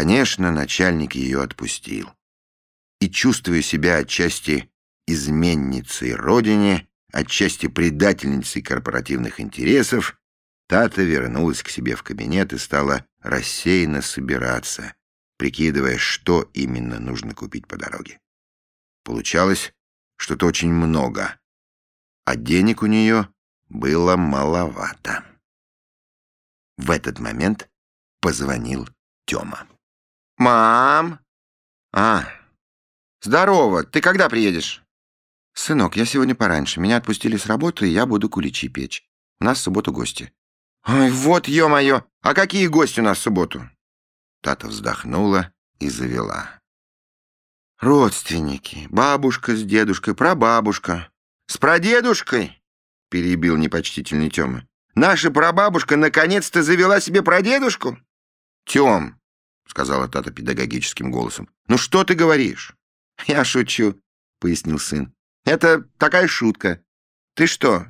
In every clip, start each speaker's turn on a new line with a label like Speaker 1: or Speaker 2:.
Speaker 1: Конечно, начальник ее отпустил. И, чувствуя себя отчасти изменницей родине, отчасти предательницей корпоративных интересов, Тата вернулась к себе в кабинет и стала рассеянно собираться, прикидывая, что именно нужно купить по дороге. Получалось что-то очень много, а денег у нее было маловато. В этот момент позвонил Тёма. «Мам!» «А, здорово, ты когда приедешь?» «Сынок, я сегодня пораньше. Меня отпустили с работы, и я буду куличи печь. У нас в субботу гости». «Ой, вот, ё-моё! А какие гости у нас в субботу?» Тата вздохнула и завела. «Родственники. Бабушка с дедушкой, прабабушка. С прадедушкой?» — перебил непочтительный Тёма. «Наша прабабушка наконец-то завела себе прадедушку?» «Тём», — сказала Тата педагогическим голосом, — «ну что ты говоришь?» «Я шучу», — пояснил сын. «Это такая шутка. Ты что,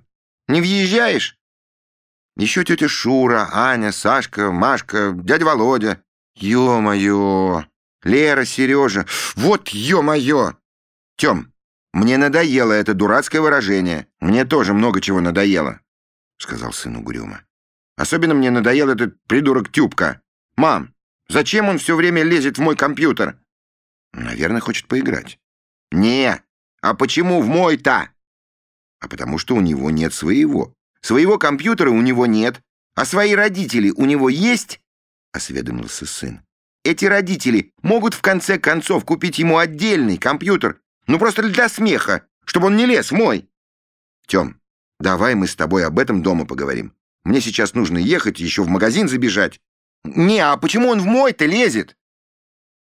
Speaker 1: не въезжаешь?» Еще тетя Шура, Аня, Сашка, Машка, дядя Володя. Ё-моё! Лера, Сережа. Вот ё-моё! Тём, мне надоело это дурацкое выражение. Мне тоже много чего надоело, сказал сын угрюмо. Особенно мне надоел этот придурок Тюбка. Мам, зачем он все время лезет в мой компьютер? Наверное, хочет поиграть. Не, а почему в мой-то? А потому что у него нет своего. Своего компьютера у него нет, а свои родители у него есть?» — осведомился сын. «Эти родители могут в конце концов купить ему отдельный компьютер, ну просто для смеха, чтобы он не лез в мой». «Тем, давай мы с тобой об этом дома поговорим. Мне сейчас нужно ехать, еще в магазин забежать». «Не, а почему он в мой-то лезет?»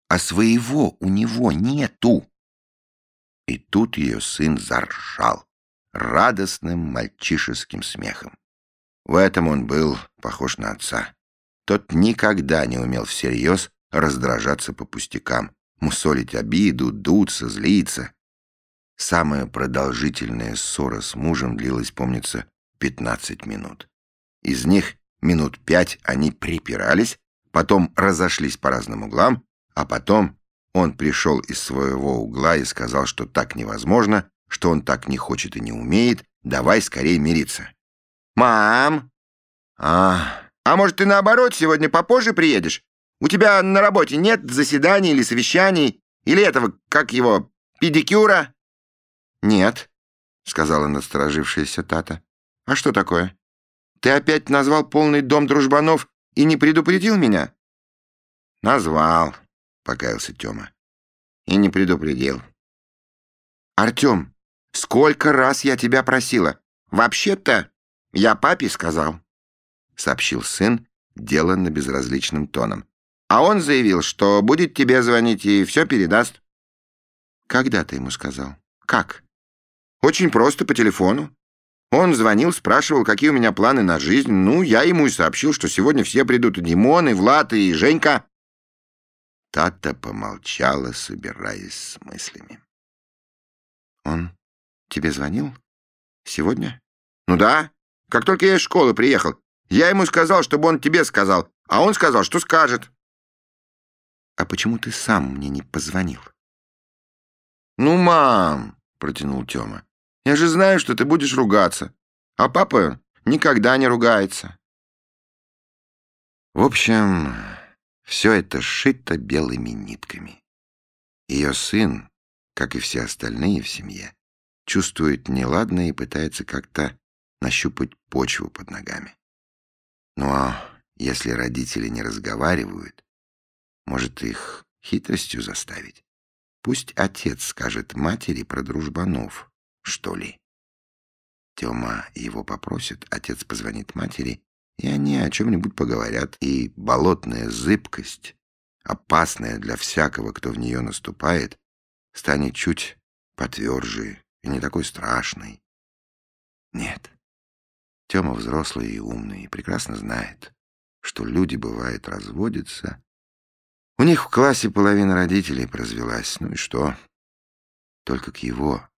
Speaker 1: «А своего у него нету». И тут ее сын заржал радостным мальчишеским смехом. В этом он был похож на отца. Тот никогда не умел всерьез раздражаться по пустякам, мусолить обиду, дуться, злиться. Самая продолжительная ссора с мужем длилась, помнится, 15 минут. Из них минут пять они припирались, потом разошлись по разным углам, а потом он пришел из своего угла и сказал, что так невозможно, что он так не хочет и не умеет, давай скорее мириться. «Мам!» «А, а может, ты наоборот сегодня попозже приедешь? У тебя на работе нет заседаний или совещаний, или этого, как его, педикюра?» «Нет», — сказала насторожившаяся Тата. «А что такое? Ты опять назвал полный дом дружбанов и не предупредил меня?» «Назвал», — покаялся Тёма. «И не предупредил». «Артём, Сколько раз я тебя просила? Вообще-то я папе сказал, — сообщил сын, деланно безразличным тоном. А он заявил, что будет тебе звонить и все передаст. Когда ты ему сказал? Как? Очень просто, по телефону. Он звонил, спрашивал, какие у меня планы на жизнь. Ну, я ему и сообщил, что сегодня все придут и Димон, и Влад, и Женька. Тата помолчала, собираясь с мыслями. Он Тебе звонил? Сегодня? Ну да. Как только я из школы приехал. Я ему сказал, чтобы он тебе сказал. А он сказал, что скажет. А почему ты сам мне не позвонил? Ну, мам, протянул Тёма. Я же знаю, что ты будешь ругаться. А папа никогда не ругается. В общем, все это шито белыми нитками. Ее сын, как и все остальные в семье, чувствует неладное и пытается как-то нащупать почву под ногами. Ну а если родители не разговаривают, может их хитростью заставить? Пусть отец скажет матери про дружбанов, что ли. Тёма его попросит, отец позвонит матери, и они о чем-нибудь поговорят, и болотная зыбкость, опасная для всякого, кто в нее наступает, станет чуть потверже и не такой страшный. Нет. Тёма взрослый и умный, и прекрасно знает, что люди, бывает, разводятся. У них в классе половина родителей развелась. Ну и что? Только к его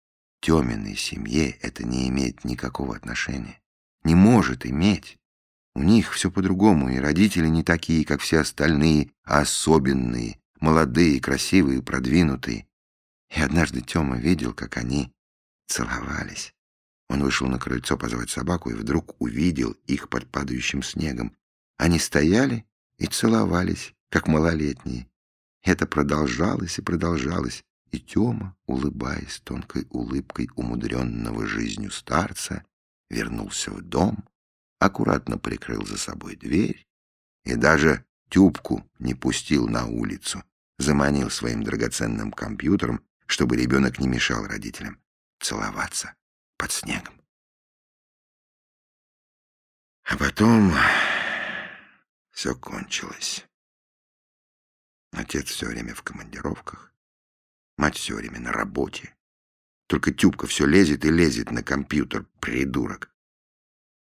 Speaker 1: Тёминой семье это не имеет никакого отношения. Не может иметь. У них все по-другому, и родители не такие, как все остальные, а особенные, молодые, красивые, продвинутые. И однажды Тёма видел, как они целовались. Он вышел на крыльцо позвать собаку и вдруг увидел их под падающим снегом. Они стояли и целовались, как малолетние. Это продолжалось и продолжалось, и Тёма, улыбаясь тонкой улыбкой умудренного жизнью старца, вернулся в дом, аккуратно прикрыл за собой дверь и даже тюбку не пустил на улицу, заманил своим драгоценным компьютером, чтобы ребенок не мешал родителям целоваться под снегом. А потом все кончилось. Отец все время в командировках, мать все время на работе. Только Тюбка все лезет и лезет на компьютер, придурок.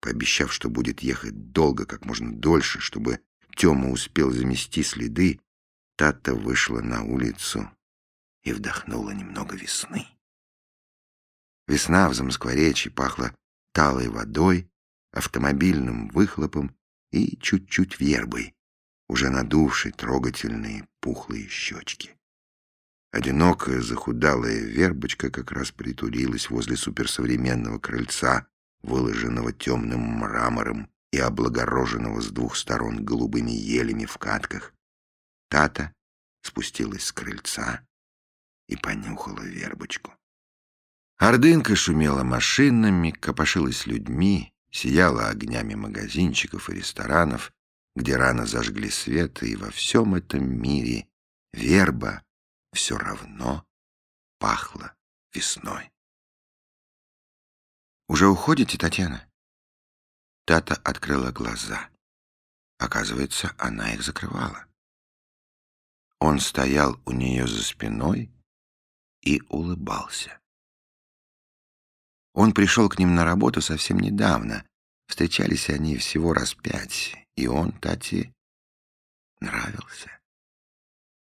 Speaker 1: Пообещав, что будет ехать долго, как можно дольше, чтобы Тёма успел замести следы, Тата вышла на улицу и вдохнула немного весны. Весна в Замоскворечье пахла талой водой, автомобильным выхлопом и чуть-чуть вербой, уже надувшей трогательные пухлые щечки. Одинокая захудалая вербочка как раз притурилась возле суперсовременного крыльца, выложенного темным мрамором и облагороженного с двух сторон голубыми елями в катках. Тата спустилась с крыльца и понюхала вербочку. Ордынка шумела машинами, копошилась людьми, сияла огнями магазинчиков и ресторанов, где рано зажгли свет, и во всем этом мире верба все равно пахла весной. «Уже уходите, Татьяна?» Тата открыла глаза. Оказывается, она их закрывала. Он стоял у нее за спиной и улыбался. Он пришел к ним на работу совсем недавно. Встречались они всего раз пять, и он Тати нравился.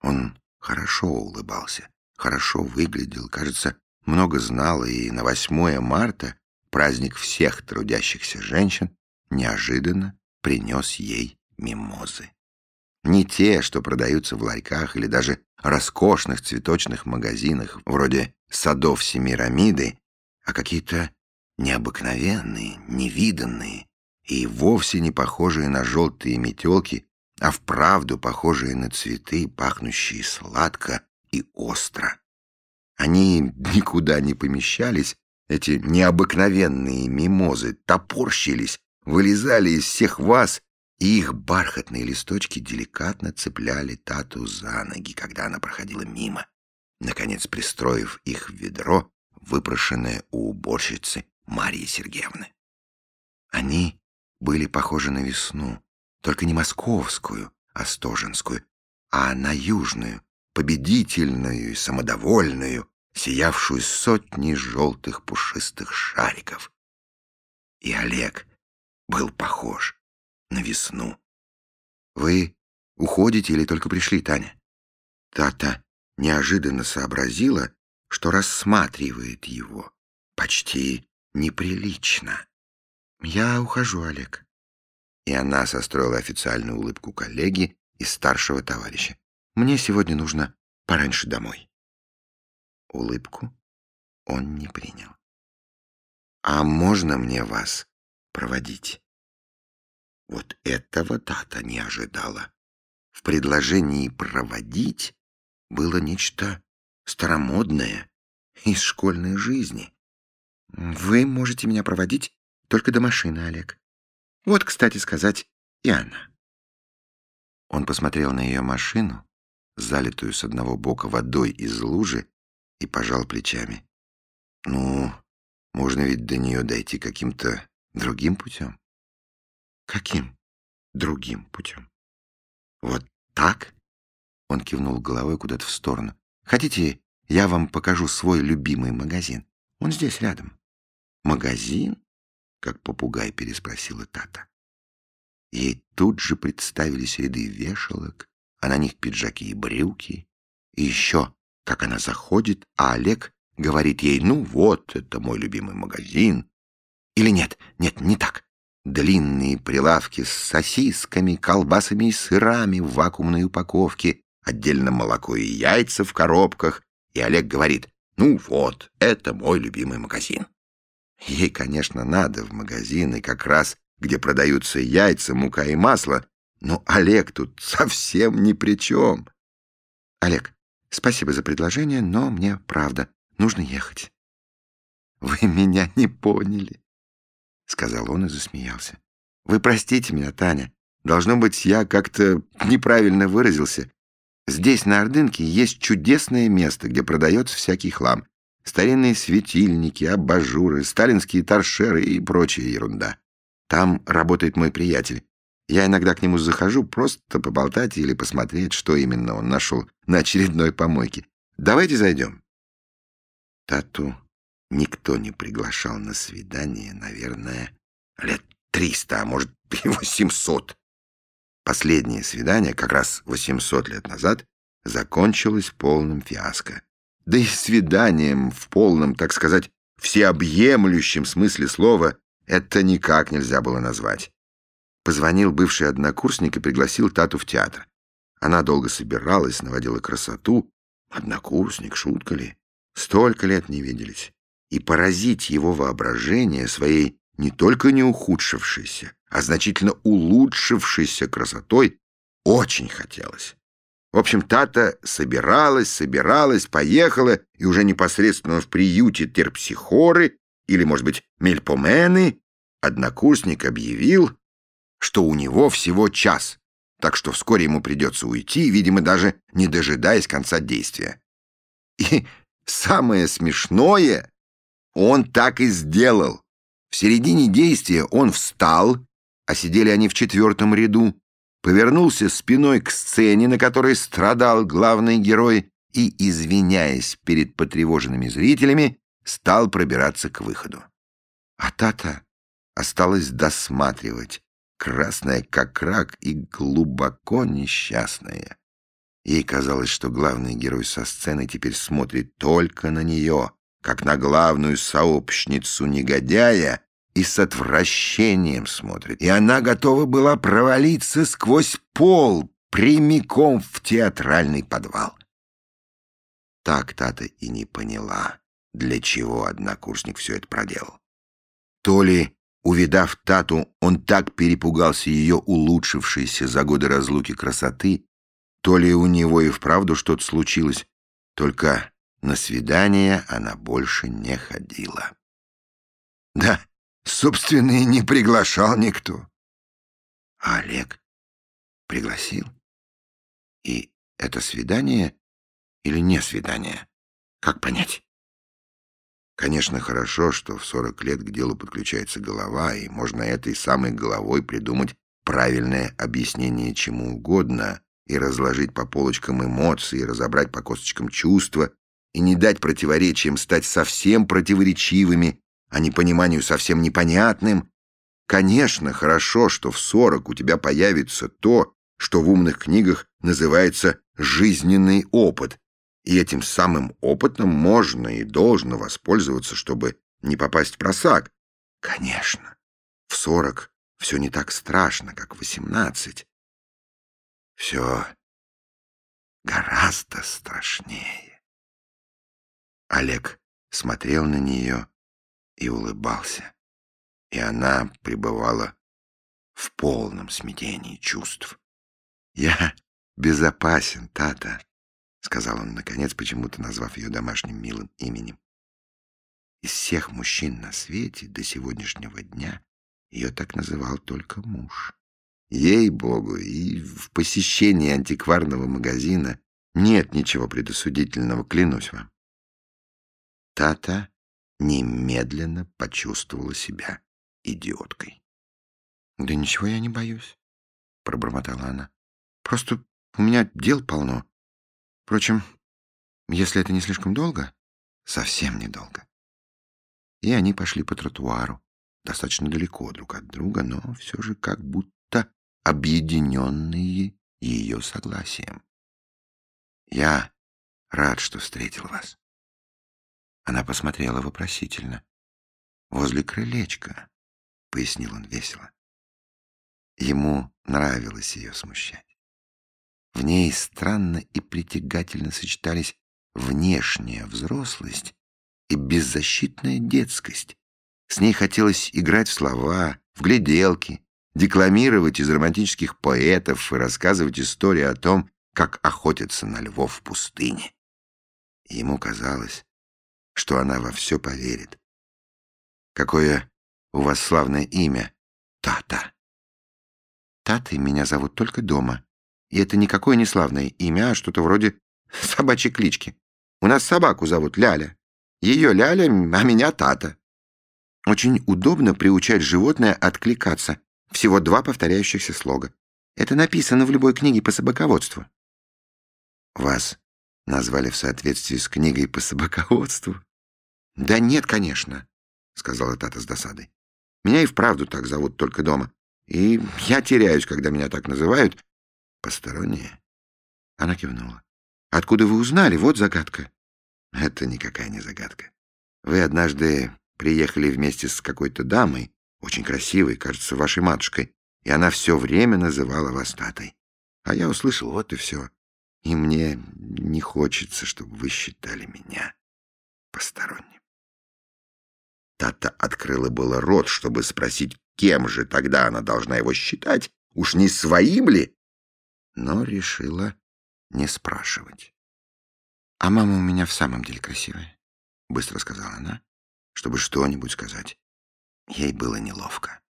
Speaker 1: Он хорошо улыбался, хорошо выглядел, кажется, много знал, и на 8 марта, праздник всех трудящихся женщин, неожиданно принес ей мимозы. Не те, что продаются в ларьках или даже роскошных цветочных магазинах, вроде садов Семирамиды, а какие-то необыкновенные, невиданные и вовсе не похожие на желтые метелки, а вправду похожие на цветы, пахнущие сладко и остро. Они никуда не помещались, эти необыкновенные мимозы топорщились, вылезали из всех вас, и их бархатные листочки деликатно цепляли Тату за ноги, когда она проходила мимо, наконец пристроив их в ведро выпрошенное у уборщицы Марии Сергеевны. Они были похожи на весну, только не московскую, а стожинскую, а на южную, победительную и самодовольную, сиявшую сотни желтых пушистых шариков. И Олег был похож на весну. «Вы уходите или только пришли, Таня?» Тата неожиданно сообразила, что рассматривает его почти неприлично. «Я ухожу, Олег». И она состроила официальную улыбку коллеги и старшего товарища. «Мне сегодня нужно пораньше домой». Улыбку он не принял. «А можно мне вас проводить?» Вот этого Тата не ожидала. В предложении «проводить» было нечто старомодное из школьной жизни. Вы можете меня проводить только до машины, Олег. Вот, кстати сказать, и она. Он посмотрел на ее машину, залитую с одного бока водой из лужи, и пожал плечами. Ну, можно ведь до нее дойти каким-то другим путем. Каким другим путем? Вот так? Он кивнул головой куда-то в сторону. Хотите, я вам покажу свой любимый магазин? Он здесь рядом. Магазин? Как попугай переспросила Тата. Ей тут же представились ряды вешалок, а на них пиджаки и брюки. И еще, как она заходит, а Олег говорит ей, ну вот, это мой любимый магазин. Или нет, нет, не так. длинные прилавки с сосисками, колбасами и сырами в вакуумной упаковке, отдельно молоко и яйца в коробках, и Олег говорит, ну вот, это мой любимый магазин. Ей, конечно, надо в магазины как раз, где продаются яйца, мука и масло, но Олег тут совсем ни при чем. Олег, спасибо за предложение, но мне, правда, нужно ехать. Вы меня не поняли, сказал он и засмеялся. Вы простите меня, Таня. Должно быть, я как-то неправильно выразился. Здесь, на Ордынке, есть чудесное место, где продается всякий хлам. Старинные светильники, абажуры, сталинские торшеры и прочая ерунда. Там работает мой приятель. Я иногда к нему захожу просто поболтать или посмотреть, что именно он нашел на очередной помойке. Давайте зайдем. Тату никто не приглашал на свидание, наверное, лет триста, а может и восемьсот. Последнее свидание, как раз 800 лет назад, закончилось полным фиаско. Да и свиданием в полном, так сказать, всеобъемлющем смысле слова это никак нельзя было назвать. Позвонил бывший однокурсник и пригласил Тату в театр. Она долго собиралась, наводила красоту. Однокурсник, шутка ли? Столько лет не виделись. И поразить его воображение своей не только не ухудшившейся, а значительно улучшившейся красотой очень хотелось. В общем, Тата собиралась, собиралась, поехала, и уже непосредственно в приюте терпсихоры, или, может быть, мельпомены, однокурсник объявил, что у него всего час, так что вскоре ему придется уйти, видимо, даже не дожидаясь конца действия. И самое смешное, он так и сделал. В середине действия он встал, а сидели они в четвертом ряду, повернулся спиной к сцене, на которой страдал главный герой, и, извиняясь перед потревоженными зрителями, стал пробираться к выходу. А Тата осталась досматривать, красная как рак и глубоко несчастная. Ей казалось, что главный герой со сцены теперь смотрит только на нее, как на главную сообщницу негодяя, и с отвращением смотрит. И она готова была провалиться сквозь пол прямиком в театральный подвал. Так Тата и не поняла, для чего однокурсник все это проделал. То ли, увидав Тату, он так перепугался ее улучшившейся за годы разлуки красоты, то ли у него и вправду что-то случилось, только на свидание она больше не ходила. Да, Собственно, и не приглашал никто. А Олег пригласил. И это свидание или не свидание? Как понять? Конечно, хорошо, что в 40 лет к делу подключается голова, и можно этой самой головой придумать правильное объяснение чему угодно и разложить по полочкам эмоции, разобрать по косточкам чувства, и не дать противоречиям стать совсем противоречивыми, а непониманию совсем непонятным. Конечно, хорошо, что в сорок у тебя появится то, что в умных книгах называется жизненный опыт, и этим самым опытом можно и должно воспользоваться, чтобы не попасть в просак. Конечно, в сорок все не так страшно, как в восемнадцать. Все гораздо страшнее. Олег смотрел на нее и улыбался. И она пребывала в полном смятении чувств. «Я безопасен, Тата», — сказал он, наконец, почему-то назвав ее домашним милым именем. Из всех мужчин на свете до сегодняшнего дня ее так называл только муж. Ей-богу, и в посещении антикварного магазина нет ничего предосудительного, клянусь вам. Тата немедленно почувствовала себя идиоткой. «Да ничего я не боюсь», — пробормотала она. «Просто у меня дел полно. Впрочем, если это не слишком долго, совсем недолго». И они пошли по тротуару, достаточно далеко друг от друга, но все же как будто объединенные ее согласием. «Я рад, что встретил вас», она посмотрела вопросительно. «Возле крылечка. пояснил он весело. Ему нравилось ее смущать. В ней странно и притягательно сочетались внешняя взрослость и беззащитная детскость. С ней хотелось играть в слова, в гляделки, декламировать из романтических поэтов и рассказывать истории о том, как охотятся на львов в пустыне. ему казалось, что она во все поверит. «Какое у вас славное имя? Тата!» «Татой меня зовут только дома. И это никакое не славное имя, а что-то вроде собачьей клички. У нас собаку зовут Ляля. Ее Ляля, а меня Тата. Очень удобно приучать животное откликаться. Всего два повторяющихся слога. Это написано в любой книге по собаководству. Вас назвали в соответствии с книгой по собаководству? Да нет, конечно, сказала Тата с досадой. Меня и вправду так зовут только дома. И я теряюсь, когда меня так называют. Посторонние? Она кивнула. Откуда вы узнали? Вот загадка. Это никакая не загадка. Вы однажды приехали вместе с какой-то дамой, очень красивой, кажется, вашей матушкой, и она все время называла вас Татой. А я услышал, вот и все. И мне не хочется, чтобы вы считали меня посторонним. Тата открыла было рот, чтобы спросить, кем же тогда она должна его считать, уж не своим ли, но решила не спрашивать. «А мама у меня в самом деле красивая», — быстро сказала она, чтобы что-нибудь сказать. Ей было неловко.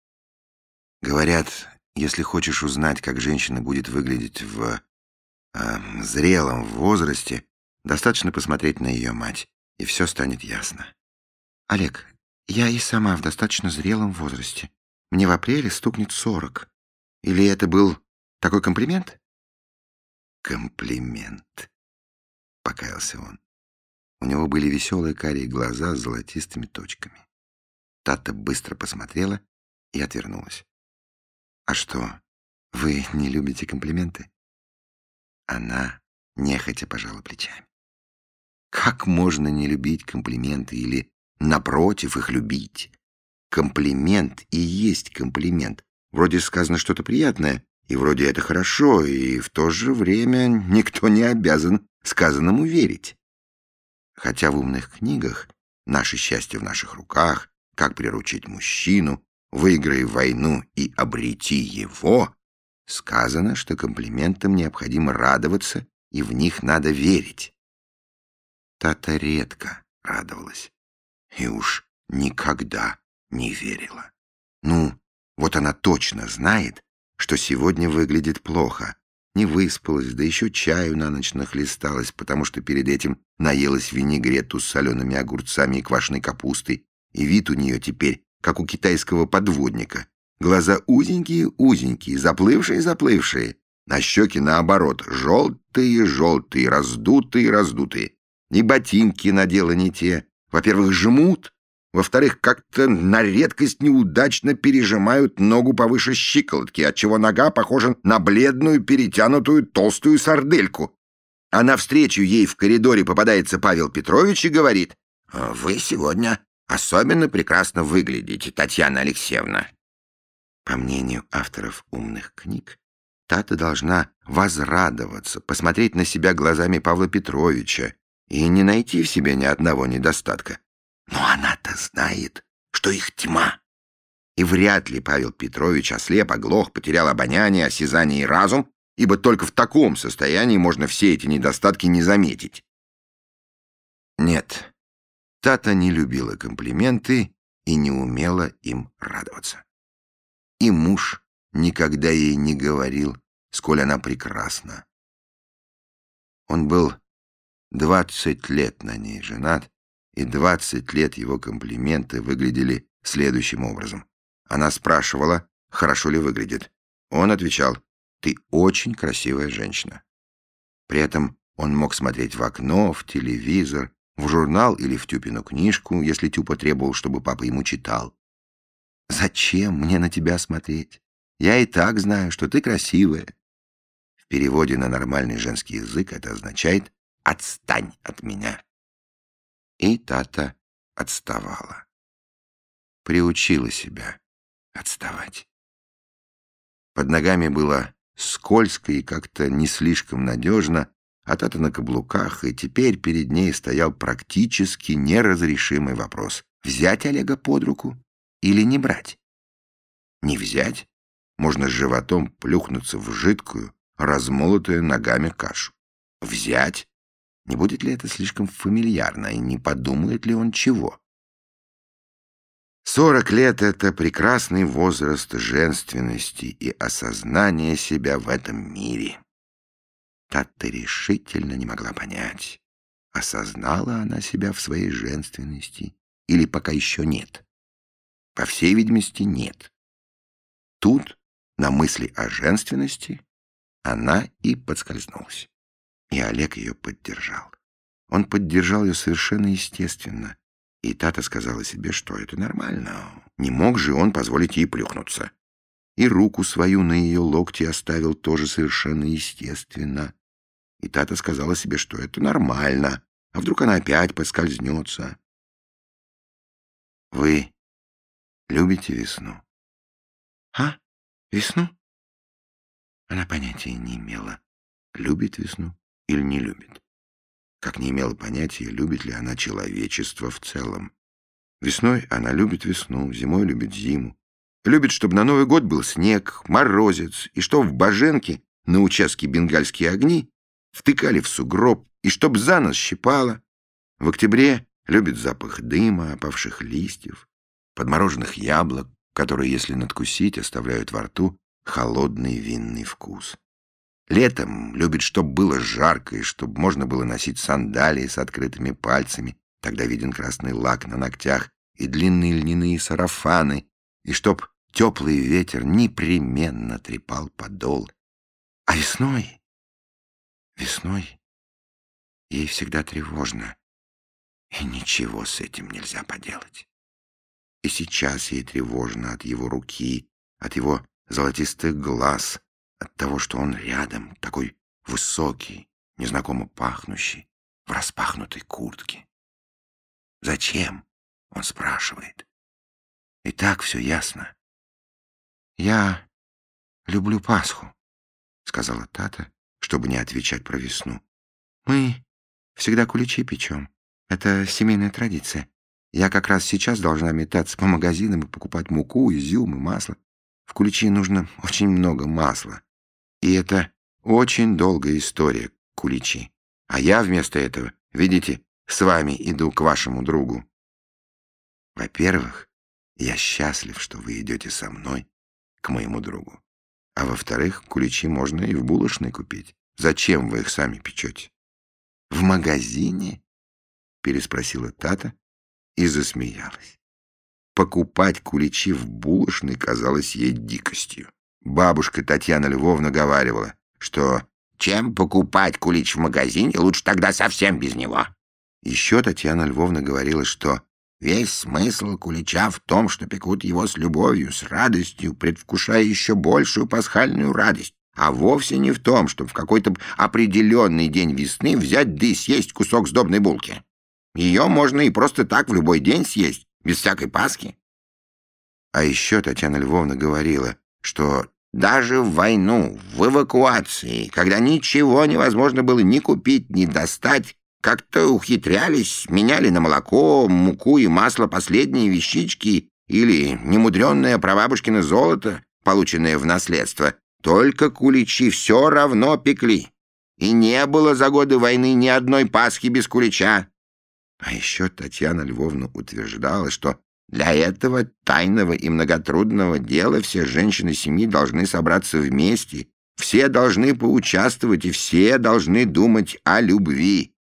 Speaker 1: Говорят, если хочешь узнать, как женщина будет выглядеть в э, зрелом возрасте, достаточно посмотреть на ее мать, и все станет ясно. Олег, я и сама в достаточно зрелом возрасте. Мне в апреле стукнет сорок. Или это был такой комплимент? Комплимент, покаялся он. У него были веселые карие глаза с золотистыми точками. Тата быстро посмотрела и отвернулась. «А что, вы не любите комплименты?» Она нехотя пожала плечами. Как можно не любить комплименты или, напротив, их любить? Комплимент и есть комплимент. Вроде сказано что-то приятное, и вроде это хорошо, и в то же время никто не обязан сказанному верить. Хотя в умных книгах «Наше счастье в наших руках», «Как приручить мужчину», «Выиграй войну и обрети его» сказано, что комплиментам необходимо радоваться, и в них надо верить. Тата редко радовалась и уж никогда не верила. Ну, вот она точно знает, что сегодня выглядит плохо. Не выспалась, да еще чаю на ночь нахлесталась, потому что перед этим наелась винегрету с солеными огурцами и квашеной капустой, и вид у нее теперь, как у китайского подводника. Глаза узенькие-узенькие, заплывшие-заплывшие, на щеки, наоборот, желтые-желтые, раздутые-раздутые. И ботинки надела не те. Во-первых, жмут, во-вторых, как-то на редкость неудачно пережимают ногу повыше щиколотки, отчего нога похожа на бледную, перетянутую толстую сардельку. А навстречу ей в коридоре попадается Павел Петрович и говорит, «Вы сегодня особенно прекрасно выглядите, Татьяна Алексеевна». По мнению авторов умных книг, Тата должна возрадоваться, посмотреть на себя глазами Павла Петровича и не найти в себе ни одного недостатка. Но она-то знает, что их тьма. И вряд ли Павел Петрович ослеп, оглох, потерял обоняние, осязание и разум, ибо только в таком состоянии можно все эти недостатки не заметить. Нет, Тата не любила комплименты и не умела им радоваться. И муж никогда ей не говорил, сколь она прекрасна. Он был двадцать лет на ней женат, и двадцать лет его комплименты выглядели следующим образом. Она спрашивала, хорошо ли выглядит. Он отвечал, ты очень красивая женщина. При этом он мог смотреть в окно, в телевизор, в журнал или в Тюпину книжку, если Тюпа требовал, чтобы папа ему читал. «Зачем мне на тебя смотреть? Я и так знаю, что ты красивая». В переводе на нормальный женский язык это означает «отстань от меня». И Тата отставала. Приучила себя отставать. Под ногами было скользко и как-то не слишком надежно, а Тата на каблуках, и теперь перед ней стоял практически неразрешимый вопрос — взять Олега под руку или не брать? Не взять? Можно с животом плюхнуться в жидкую, размолотую ногами кашу. Взять? Не будет ли это слишком фамильярно, и не подумает ли он чего? Сорок лет — это прекрасный возраст женственности и осознания себя в этом мире. Татта решительно не могла понять, осознала она себя в своей женственности или пока еще нет. По всей видимости, нет. Тут, на мысли о женственности, она и подскользнулась. И Олег ее поддержал. Он поддержал ее совершенно естественно, и Тата сказала себе, что это нормально. Не мог же он позволить ей плюхнуться. И руку свою на ее локте оставил тоже совершенно естественно. И Тата сказала себе, что это нормально. А вдруг она опять поскользнется? Вы любите весну? А? Весну? Она понятия не имела, любит весну или не любит как не имела понятия, любит ли она человечество в целом. Весной она любит весну, зимой любит зиму. Любит, чтобы на Новый год был снег, морозец, и что в Боженке на участке бенгальские огни втыкали в сугроб, и чтоб за нос щипало. В октябре любит запах дыма, опавших листьев, подмороженных яблок, которые, если надкусить, оставляют во рту холодный винный вкус. Летом любит, чтобы было жарко и чтобы можно было носить сандалии с открытыми пальцами, тогда виден красный лак на ногтях и длинные льняные сарафаны, и чтоб теплый ветер непременно трепал подол. А весной, весной ей всегда тревожно, и ничего с этим нельзя поделать. И сейчас ей тревожно от его руки, от его золотистых глаз, от того, что он рядом, такой высокий, незнакомо пахнущий, в распахнутой куртке. «Зачем?» — он спрашивает. И так все ясно. «Я люблю Пасху», — сказала Тата, чтобы не отвечать про весну. «Мы всегда куличи печем. Это семейная традиция. Я как раз сейчас должна метаться по магазинам и покупать муку, изюм и масло. В куличи нужно очень много масла. И это очень долгая история, куличи. А я вместо этого, видите, с вами иду к вашему другу. Во-первых, я счастлив, что вы идете со мной к моему другу. А во-вторых, куличи можно и в булочной купить. Зачем вы их сами печете? В магазине? Переспросила Тата и засмеялась. Покупать куличи в булочной казалось ей дикостью. Бабушка Татьяна Львовна говаривала, что чем покупать кулич в магазине, лучше тогда совсем без него. Еще Татьяна Львовна говорила, что весь смысл кулича в том, что пекут его с любовью, с радостью, предвкушая еще большую пасхальную радость, а вовсе не в том, чтобы в какой-то определенный день весны взять да и съесть кусок сдобной булки. Ее можно и просто так в любой день съесть, без всякой Пасхи. А еще Татьяна Львовна говорила, что даже в войну, в эвакуации, когда ничего невозможно было ни купить, ни достать, как-то ухитрялись, меняли на молоко, муку и масло последние вещички или немудренное прабабушкино золото, полученное в наследство. Только куличи все равно пекли. И не было за годы войны ни одной Пасхи без кулича. А еще Татьяна Львовна утверждала, что для этого тайного и многотрудного дела все женщины семьи должны собраться вместе, все должны поучаствовать и все должны думать о любви.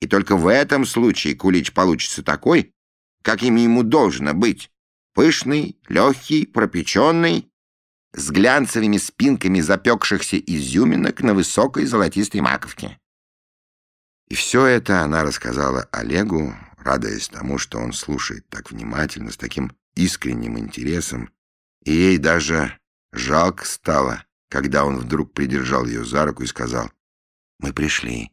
Speaker 1: И только в этом случае кулич получится такой, каким ему должно быть. Пышный, легкий, пропеченный, с глянцевыми спинками запекшихся изюминок на высокой золотистой маковке. И все это она рассказала Олегу, радуясь тому, что он слушает так внимательно, с таким искренним интересом, и ей даже жалко стало, когда он вдруг придержал ее за руку и сказал, «Мы пришли.